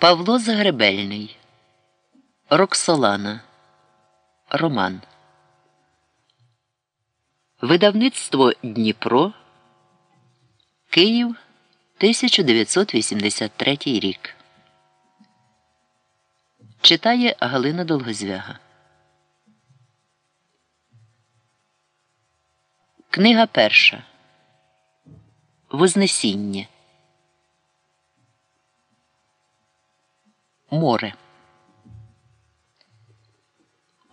Павло Загребельний. Роксолана. Роман. Видавництво Дніпро. Київ 1983 рік. Читає Галина Долгозвяга. Книга перша. Вознесіння. Море.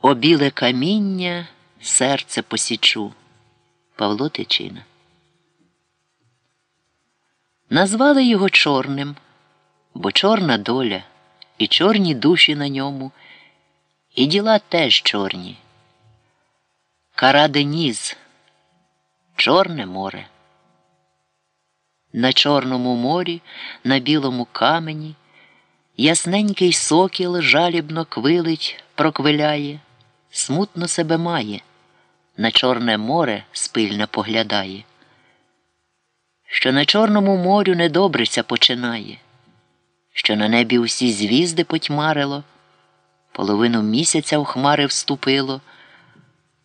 О біле каміння серце посічу. Павло Тичина. Назвали його чорним, бо чорна доля, і чорні душі на ньому, і діла теж чорні. Кара Деніс, Чорне море. На Чорному морі, на білому камені, ясненький сокіл жалібно квилить, проквиляє, смутно себе має, на Чорне море спильно поглядає, що на Чорному морю недобриця починає, що на небі усі звізди потьмарило, половину місяця в хмари вступило,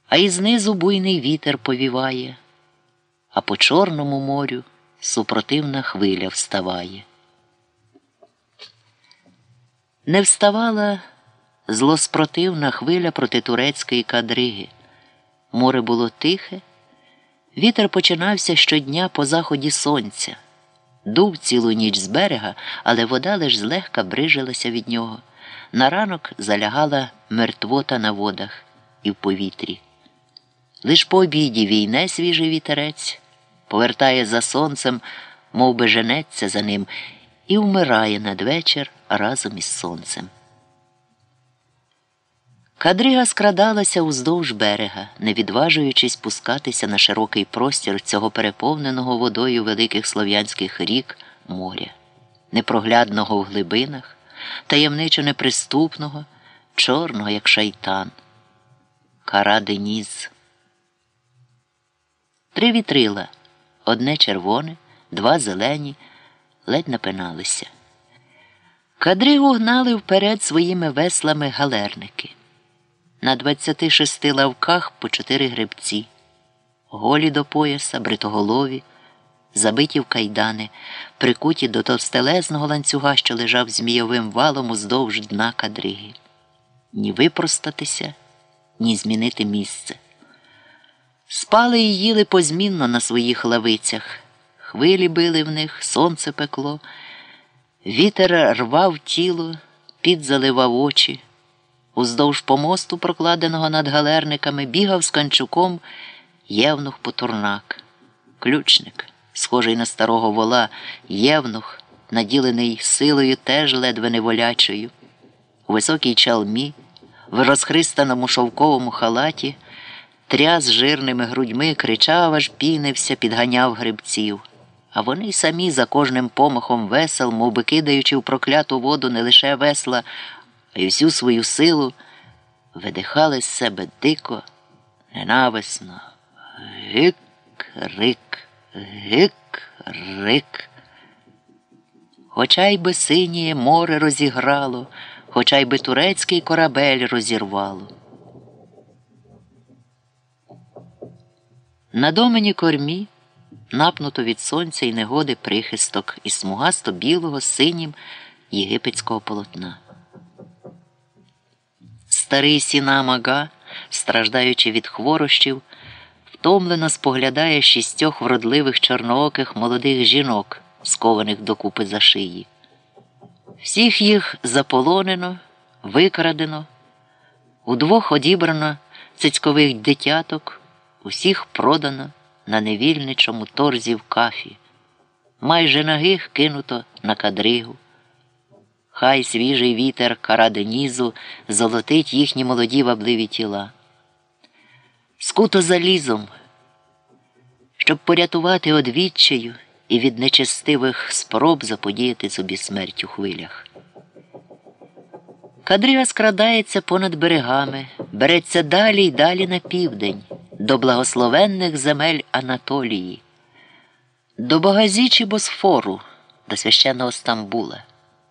а й знизу буйний вітер повіває а по Чорному морю супротивна хвиля вставає. Не вставала злоспротивна хвиля проти турецької кадриги. Море було тихе, вітер починався щодня по заході сонця. Дув цілу ніч з берега, але вода лиш злегка брижилася від нього. На ранок залягала мертвота на водах і в повітрі. Лиш по обіді війне свіжий вітерець, повертає за сонцем, мов би женеться за ним, і вмирає надвечір разом із сонцем. Кадрига скрадалася уздовж берега, не відважуючись пускатися на широкий простір цього переповненого водою великих слов'янських рік моря, непроглядного в глибинах, таємничо неприступного, чорного, як шайтан. Кара Деніс. Три вітрила одне червоне, два зелені, ледь напиналися. Кадригу гнали вперед своїми веслами галерники. На 26 лавках по чотири гребці, голі до пояса, бритоголові, забиті в кайдани, прикуті до товстелезного ланцюга, що лежав змійовим валом уздовж дна кадриги. Ні випростатися, ні змінити місце. Спали і їли позмінно на своїх лавицях. Хвилі били в них, сонце пекло, вітер рвав тіло, під заливав очі. Уздовж помосту, прокладеного над галерниками, бігав з канчуком євнух потурнак, ключник, схожий на старого вола, євнух, наділений силою теж ледве неволячою, у високій чалмі, в розхристаному шовковому халаті тряс жирними грудьми, кричав, аж пінився, підганяв грибців. А вони й самі за кожним помахом весел, мов би кидаючи в прокляту воду не лише весла, а й всю свою силу, видихали з себе дико, ненависно. Гик, рик, гик, рик. Хоча й би синє море розіграло, хоча й би турецький корабель розірвало. На домені кормі напнуто від сонця і негоди прихисток із смугасто білого синім єгипетського полотна. Старий сіна мага, страждаючи від хворощів, втомлено споглядає шістьох вродливих чорнооких молодих жінок, скованих докупи за шиї. Всіх їх заполонено, викрадено, удвох одібрано цицькових дитяток усіх продано на невільничому торзі в кафі, майже нагих кинуто на кадригу. Хай свіжий вітер караденізу золотить їхні молоді вабливі тіла. Скуто залізом, щоб порятувати одвіччаю і від нечестивих спроб заподіяти собі смерть у хвилях. Кадрига скрадається понад берегами, береться далі й далі на південь до благословенних земель Анатолії, до Богазічі Босфору, до священного Стамбула.